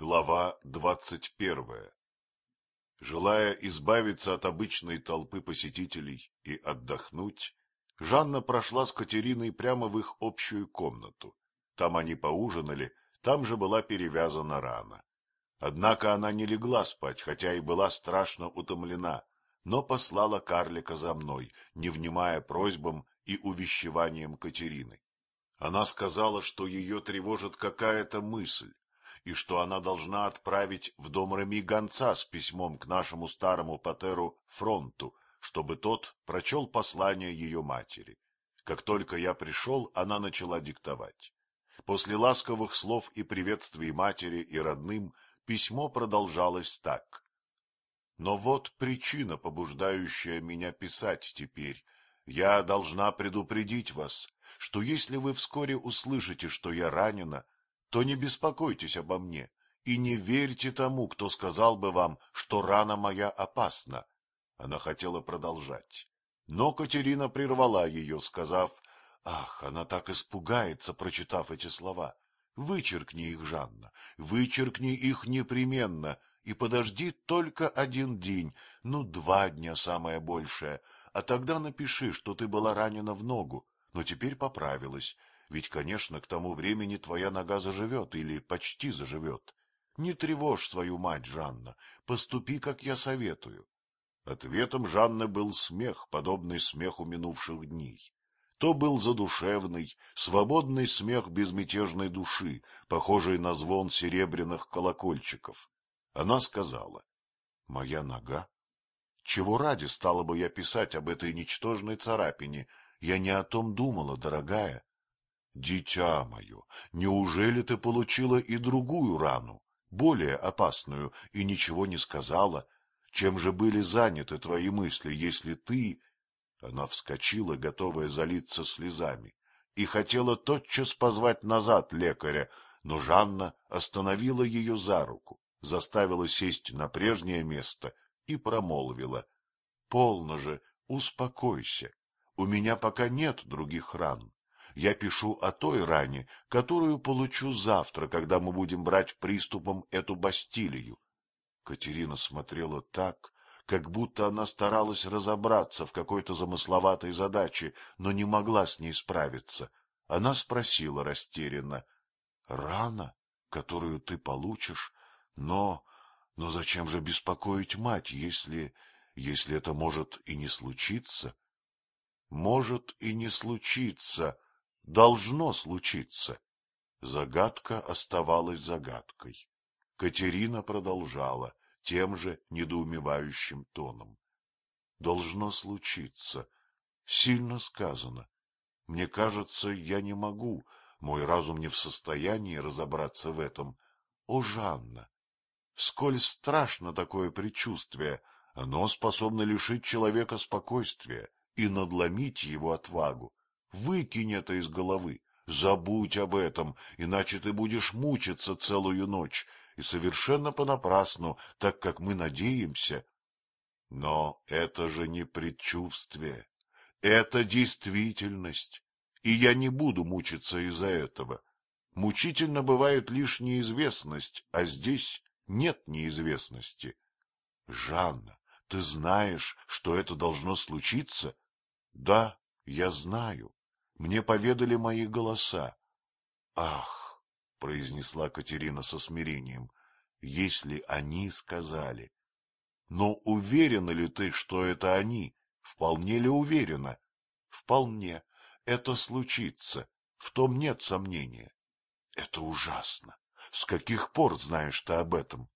Глава двадцать первая Желая избавиться от обычной толпы посетителей и отдохнуть, Жанна прошла с Катериной прямо в их общую комнату. Там они поужинали, там же была перевязана рана. Однако она не легла спать, хотя и была страшно утомлена, но послала карлика за мной, не внимая просьбам и увещеваниям Катерины. Она сказала, что ее тревожит какая-то мысль, и что она должна отправить в дом Реми гонца с письмом к нашему старому патеру Фронту, чтобы тот прочел послание ее матери. Как только я пришел, она начала диктовать. После ласковых слов и приветствий матери и родным письмо продолжалось так. Но вот причина, побуждающая меня писать теперь. Я должна предупредить вас, что если вы вскоре услышите, что я ранена, то не беспокойтесь обо мне и не верьте тому, кто сказал бы вам, что рана моя опасна. Она хотела продолжать, но Катерина прервала ее, сказав, «Ах, она так испугается, прочитав эти слова! Вычеркни их, Жанна, вычеркни их непременно и подожди только один день, ну, два дня самое большее, а тогда напиши, что ты была ранена в ногу, но теперь поправилась, ведь, конечно, к тому времени твоя нога заживет или почти заживет. Не тревожь свою мать, Жанна, поступи, как я советую. Ответом Жанны был смех, подобный смеху минувших дней. То был задушевный, свободный смех безмятежной души, похожий на звон серебряных колокольчиков. Она сказала, — Моя нога? Чего ради стала бы я писать об этой ничтожной царапине? Я не о том думала, дорогая. Дитя мое, неужели ты получила и другую рану, более опасную, и ничего не сказала? Чем же были заняты твои мысли, если ты... Она вскочила, готовая залиться слезами, и хотела тотчас позвать назад лекаря, но Жанна остановила ее за руку, заставила сесть на прежнее место и промолвила. — Полно же, успокойся, у меня пока нет других ран я пишу о той ране, которую получу завтра, когда мы будем брать приступом эту Бастилию. Катерина смотрела так, как будто она старалась разобраться в какой-то замысловатой задаче, но не могла с ней справиться. Она спросила растерянно. — Рана, которую ты получишь? Но... но зачем же беспокоить мать, если... если это может и не случиться? — Может и не случиться, должно случиться. Загадка оставалась загадкой. Катерина продолжала тем же недоумевающим тоном. Должно случиться. Сильно сказано. Мне кажется, я не могу, мой разум не в состоянии разобраться в этом. О, Жанна! Сколь страшно такое предчувствие! Оно способно лишить человека спокойствия и надломить его отвагу. Выкинь это из головы, забудь об этом, иначе ты будешь мучиться целую ночь, и совершенно понапрасну, так как мы надеемся. Но это же не предчувствие, это действительность, и я не буду мучиться из-за этого. Мучительно бывает лишь неизвестность, а здесь нет неизвестности. Жанна, ты знаешь, что это должно случиться? Да, я знаю. Мне поведали мои голоса. — Ах, — произнесла Катерина со смирением, — если они сказали. Но уверена ли ты, что это они? Вполне ли уверена? Вполне. Это случится. В том нет сомнения. Это ужасно. С каких пор знаешь ты об этом?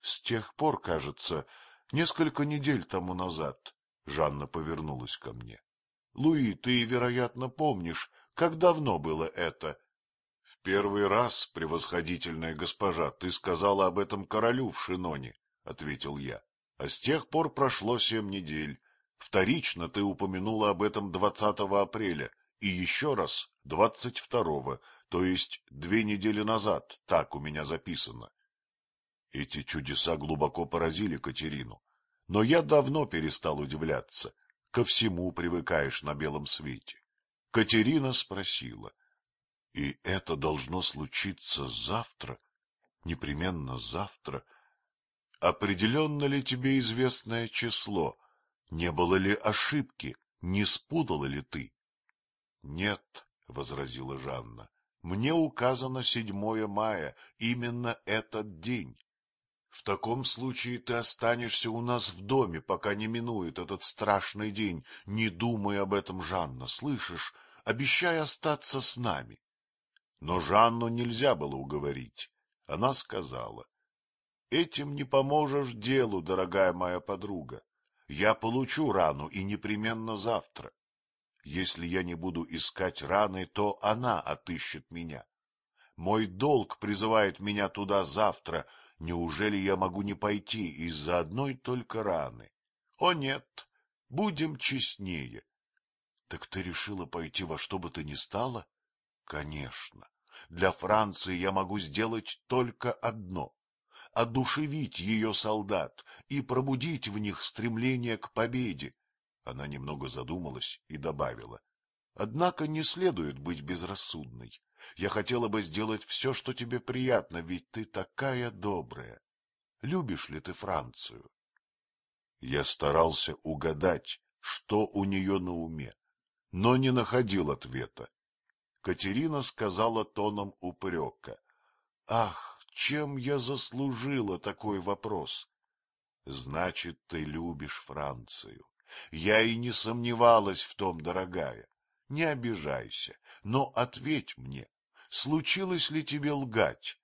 С тех пор, кажется, несколько недель тому назад. Жанна повернулась ко мне. Луи, ты, вероятно, помнишь, как давно было это? — В первый раз, превосходительная госпожа, ты сказала об этом королю в Шиноне, — ответил я. — А с тех пор прошло семь недель. Вторично ты упомянула об этом 20 апреля и еще раз 22, то есть две недели назад, так у меня записано. Эти чудеса глубоко поразили Катерину, но я давно перестал удивляться ко всему привыкаешь на белом свете. Катерина спросила. — И это должно случиться завтра? непременно завтра. Определенно ли тебе известное число? Не было ли ошибки? Не спутала ли ты? — Нет, — возразила Жанна, — мне указано седьмое мая, именно этот день. В таком случае ты останешься у нас в доме, пока не минует этот страшный день. Не думай об этом, Жанна, слышишь? Обещай остаться с нами. Но Жанну нельзя было уговорить. Она сказала, — Этим не поможешь делу, дорогая моя подруга. Я получу рану и непременно завтра. Если я не буду искать раны, то она отыщет меня. Мой долг призывает меня туда завтра, Неужели я могу не пойти из-за одной только раны? О нет, будем честнее. Так ты решила пойти во что бы то ни стало? Конечно. Для Франции я могу сделать только одно — одушевить ее солдат и пробудить в них стремление к победе. Она немного задумалась и добавила. Однако не следует быть безрассудной. Я хотела бы сделать все, что тебе приятно, ведь ты такая добрая. Любишь ли ты Францию? Я старался угадать, что у нее на уме, но не находил ответа. Катерина сказала тоном упрека. — Ах, чем я заслужила такой вопрос? — Значит, ты любишь Францию. Я и не сомневалась в том, дорогая. Не обижайся, но ответь мне, случилось ли тебе лгать?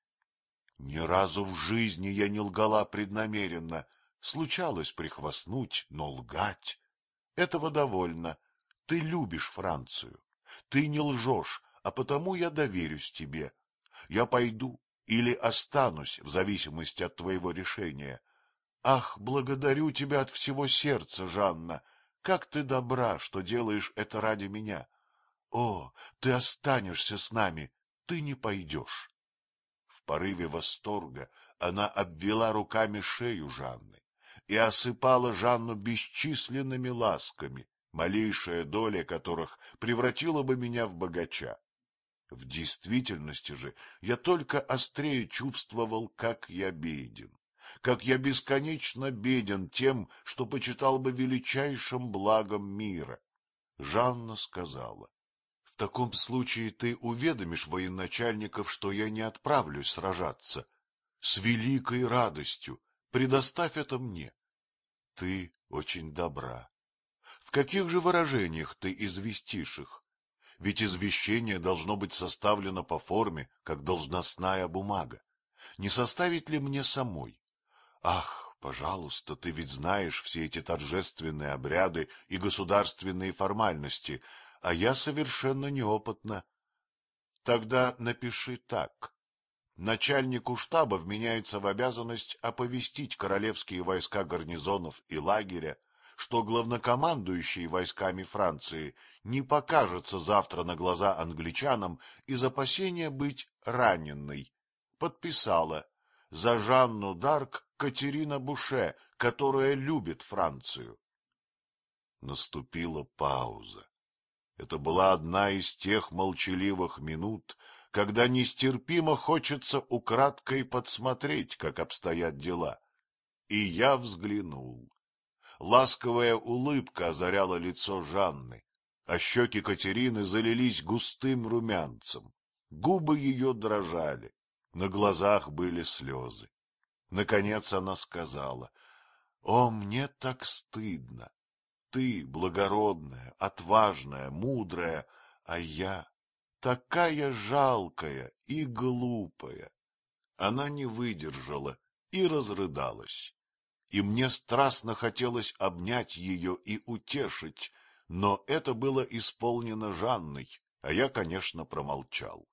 Ни разу в жизни я не лгала преднамеренно. Случалось прихвастнуть, но лгать. Этого довольно. Ты любишь Францию. Ты не лжешь, а потому я доверюсь тебе. Я пойду или останусь, в зависимости от твоего решения. Ах, благодарю тебя от всего сердца, Жанна. Как ты добра, что делаешь это ради меня. О, ты останешься с нами, ты не пойдешь. В порыве восторга она обвела руками шею Жанны и осыпала Жанну бесчисленными ласками, малейшая доля которых превратила бы меня в богача. В действительности же я только острее чувствовал, как я беден, как я бесконечно беден тем, что почитал бы величайшим благом мира. Жанна сказала, таком случае ты уведомишь военачальников, что я не отправлюсь сражаться. С великой радостью предоставь это мне. Ты очень добра. В каких же выражениях ты известишь их? Ведь извещение должно быть составлено по форме, как должностная бумага. Не составить ли мне самой? Ах, пожалуйста, ты ведь знаешь все эти торжественные обряды и государственные формальности, а я совершенно неопытна. Тогда напиши так. Начальнику штаба вменяется в обязанность оповестить королевские войска гарнизонов и лагеря, что главнокомандующий войсками Франции не покажется завтра на глаза англичанам из опасения быть раненной. Подписала за Жанну Дарк Катерина Буше, которая любит Францию. Наступила пауза. Это была одна из тех молчаливых минут, когда нестерпимо хочется украдкой подсмотреть, как обстоят дела. И я взглянул. Ласковая улыбка озаряла лицо Жанны, а щеки Катерины залились густым румянцем. Губы ее дрожали, на глазах были слезы. Наконец она сказала, — О, мне так стыдно! Ты благородная, отважная, мудрая, а я такая жалкая и глупая. Она не выдержала и разрыдалась. И мне страстно хотелось обнять ее и утешить, но это было исполнено Жанной, а я, конечно, промолчал.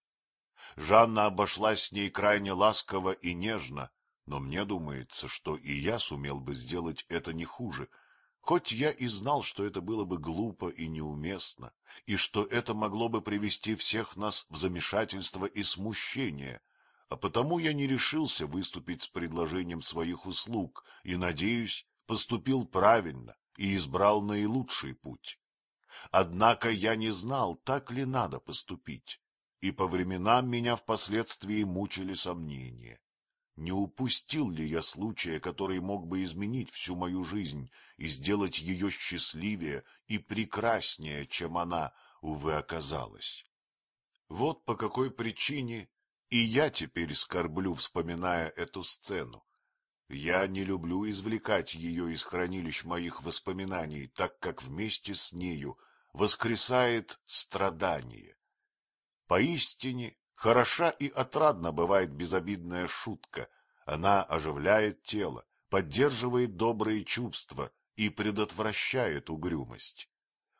Жанна обошлась с ней крайне ласково и нежно, но мне думается, что и я сумел бы сделать это не хуже — Хоть я и знал, что это было бы глупо и неуместно, и что это могло бы привести всех нас в замешательство и смущение, а потому я не решился выступить с предложением своих услуг и, надеюсь, поступил правильно и избрал наилучший путь. Однако я не знал, так ли надо поступить, и по временам меня впоследствии мучили сомнения. Не упустил ли я случая, который мог бы изменить всю мою жизнь и сделать ее счастливее и прекраснее, чем она, увы, оказалась. Вот по какой причине и я теперь скорблю, вспоминая эту сцену. Я не люблю извлекать ее из хранилищ моих воспоминаний, так как вместе с нею воскресает страдание. Поистине, хороша и отрадна бывает безобидная шутка. Она оживляет тело, поддерживает добрые чувства и предотвращает угрюмость.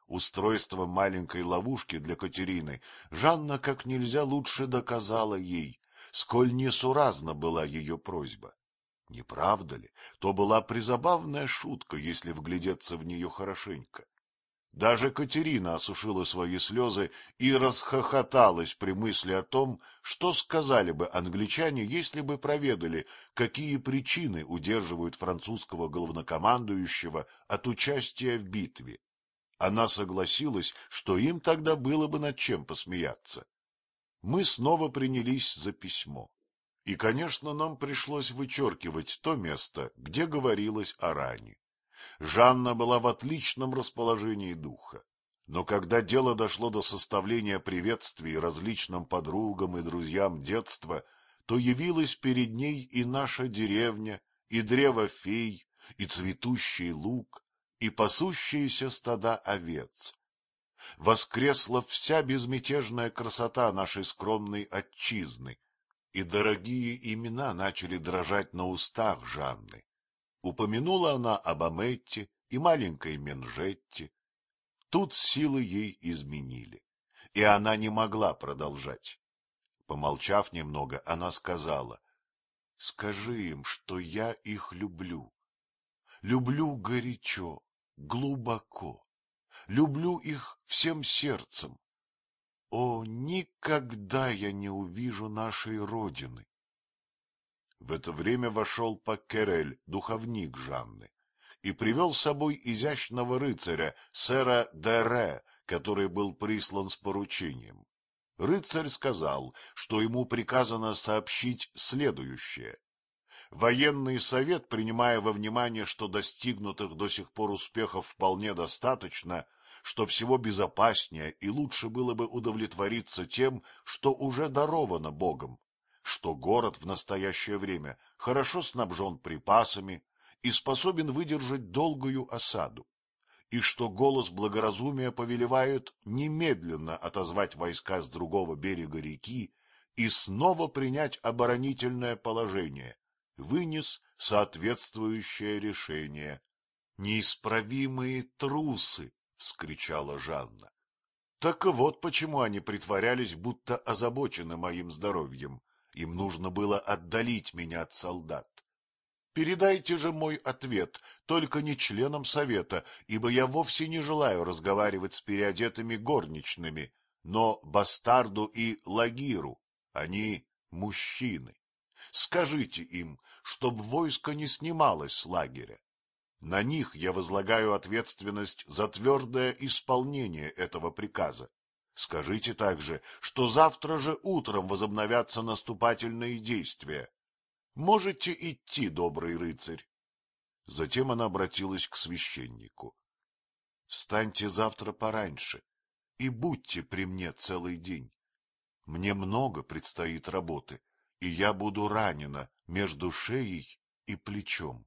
Устройство маленькой ловушки для Катерины Жанна как нельзя лучше доказала ей, сколь несуразна была ее просьба. Не правда ли, то была призабавная шутка, если вглядеться в нее хорошенько. Даже Катерина осушила свои слезы и расхохоталась при мысли о том, что сказали бы англичане, если бы проведали, какие причины удерживают французского главнокомандующего от участия в битве. Она согласилась, что им тогда было бы над чем посмеяться. Мы снова принялись за письмо. И, конечно, нам пришлось вычеркивать то место, где говорилось о ране. Жанна была в отличном расположении духа. Но когда дело дошло до составления приветствий различным подругам и друзьям детства, то явилась перед ней и наша деревня, и древо фей, и цветущий луг, и пасущиеся стада овец. Воскресла вся безмятежная красота нашей скромной отчизны, и дорогие имена начали дрожать на устах Жанны. Упомянула она об Аметте и маленькой Менжетте. Тут силы ей изменили, и она не могла продолжать. Помолчав немного, она сказала, — Скажи им, что я их люблю. Люблю горячо, глубоко. Люблю их всем сердцем. О, никогда я не увижу нашей Родины! В это время вошел Паккерель, духовник Жанны, и привел с собой изящного рыцаря, сэра Дере, который был прислан с поручением. Рыцарь сказал, что ему приказано сообщить следующее. Военный совет, принимая во внимание, что достигнутых до сих пор успехов вполне достаточно, что всего безопаснее и лучше было бы удовлетвориться тем, что уже даровано Богом, что город в настоящее время хорошо снабжен припасами и способен выдержать долгую осаду, и что голос благоразумия повелевает немедленно отозвать войска с другого берега реки и снова принять оборонительное положение, вынес соответствующее решение. «Неисправимые трусы!» — вскричала Жанна. Так вот почему они притворялись, будто озабочены моим здоровьем. Им нужно было отдалить меня от солдат. Передайте же мой ответ, только не членам совета, ибо я вовсе не желаю разговаривать с переодетыми горничными, но бастарду и лагиру. Они мужчины. Скажите им, чтоб войско не снималось с лагеря. На них я возлагаю ответственность за твердое исполнение этого приказа. Скажите также, что завтра же утром возобновятся наступательные действия. Можете идти, добрый рыцарь. Затем она обратилась к священнику. — Встаньте завтра пораньше и будьте при мне целый день. Мне много предстоит работы, и я буду ранена между шеей и плечом.